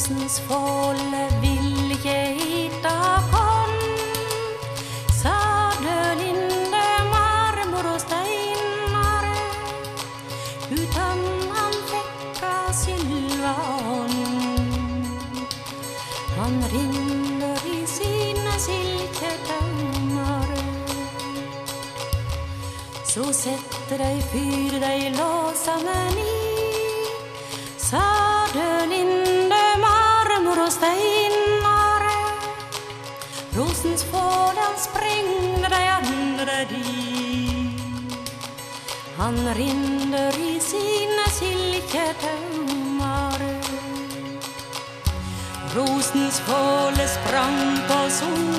Rosens folde vil ikke hitta kon. Sadelinde, marmor og steinar. Utan han fekka sylva ånd. Han rinner i sine silketømmer. Så setter dei fyr dei låsamen i. Sadelinde, Rosens fål, han de andre dit. Han rinner i sine silketømmer. Rosens fåle sprang på sundet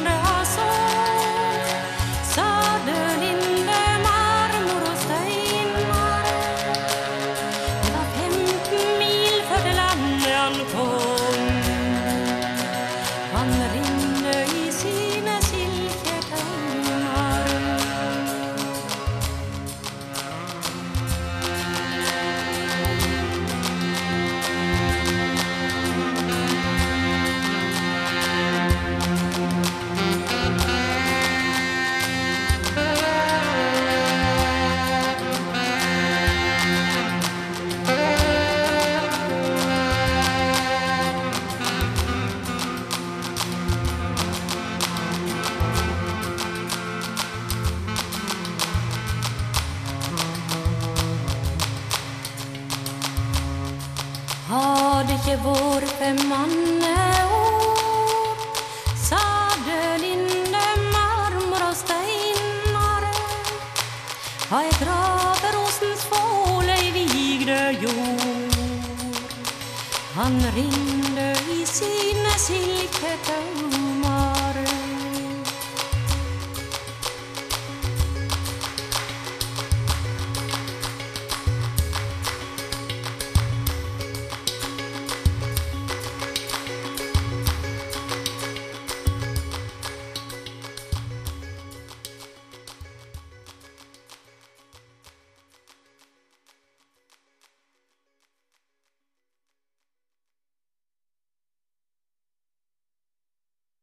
Har det ikke vært fem manneår, sadelinde, marmor og steinar, har jeg grave rosens fåle i vigde jord. Han ringde i sine silketøy